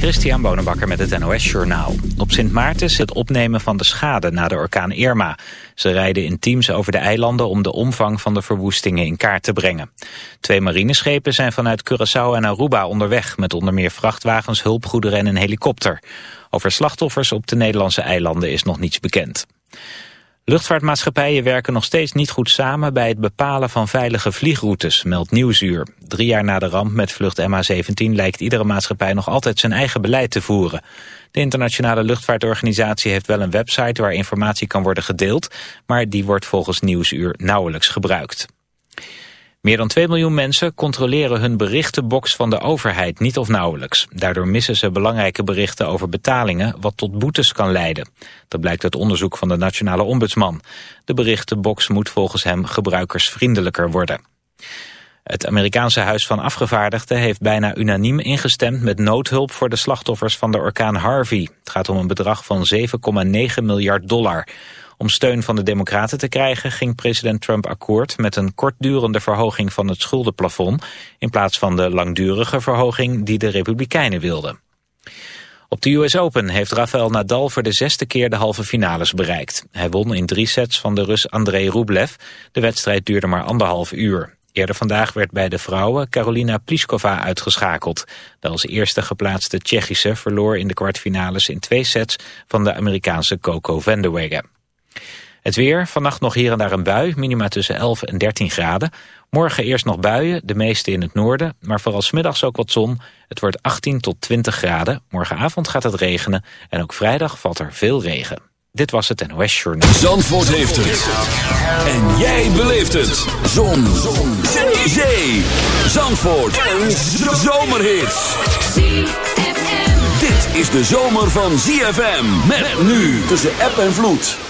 Christian Bonenbakker met het NOS Journaal. Op Sint Maarten is het opnemen van de schade na de orkaan Irma. Ze rijden in teams over de eilanden om de omvang van de verwoestingen in kaart te brengen. Twee marineschepen zijn vanuit Curaçao en Aruba onderweg... met onder meer vrachtwagens, hulpgoederen en een helikopter. Over slachtoffers op de Nederlandse eilanden is nog niets bekend. Luchtvaartmaatschappijen werken nog steeds niet goed samen bij het bepalen van veilige vliegroutes, meldt Nieuwsuur. Drie jaar na de ramp met vlucht MH17 lijkt iedere maatschappij nog altijd zijn eigen beleid te voeren. De internationale luchtvaartorganisatie heeft wel een website waar informatie kan worden gedeeld, maar die wordt volgens Nieuwsuur nauwelijks gebruikt. Meer dan 2 miljoen mensen controleren hun berichtenbox van de overheid niet of nauwelijks. Daardoor missen ze belangrijke berichten over betalingen, wat tot boetes kan leiden. Dat blijkt uit onderzoek van de Nationale Ombudsman. De berichtenbox moet volgens hem gebruikersvriendelijker worden. Het Amerikaanse Huis van Afgevaardigden heeft bijna unaniem ingestemd met noodhulp voor de slachtoffers van de orkaan Harvey. Het gaat om een bedrag van 7,9 miljard dollar. Om steun van de democraten te krijgen ging president Trump akkoord met een kortdurende verhoging van het schuldenplafond in plaats van de langdurige verhoging die de republikeinen wilden. Op de US Open heeft Rafael Nadal voor de zesde keer de halve finales bereikt. Hij won in drie sets van de Rus Andrei Rublev. De wedstrijd duurde maar anderhalf uur. Eerder vandaag werd bij de vrouwen Carolina Pliskova uitgeschakeld. De als eerste geplaatste Tsjechische verloor in de kwartfinales in twee sets van de Amerikaanse Coco Vandeweghe. Het weer, vannacht nog hier en daar een bui, minima tussen 11 en 13 graden. Morgen eerst nog buien, de meeste in het noorden, maar vooral smiddags ook wat zon. Het wordt 18 tot 20 graden. Morgenavond gaat het regenen en ook vrijdag valt er veel regen. Dit was het NOS Journal. Zandvoort heeft het. En jij beleeft het. Zon. zon. Zee. Zandvoort. Een zomerhit. Dit is de zomer van ZFM. Met nu tussen app en vloed.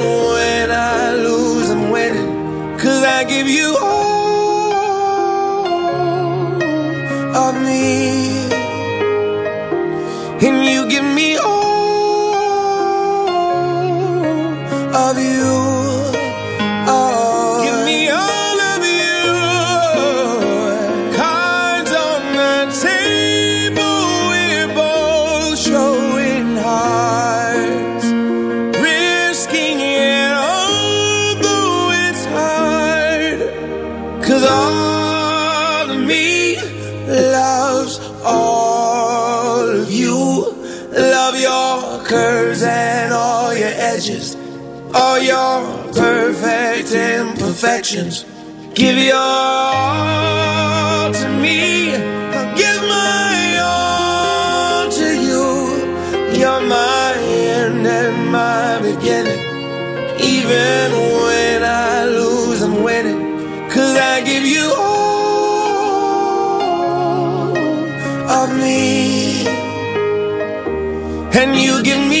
Give your all to me. I'll give my all to you. You're my end and my beginning. Even when I lose I'm winning. Cause I give you all of me. And you give me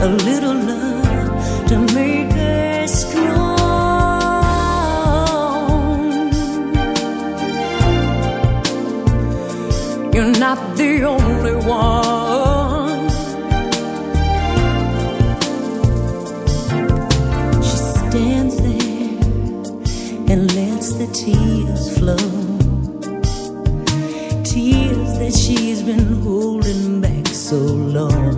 a little love to make her strong. You're not the only one. She stands there and lets the tears flow tears that she's been holding back so long.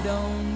I don't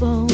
bone.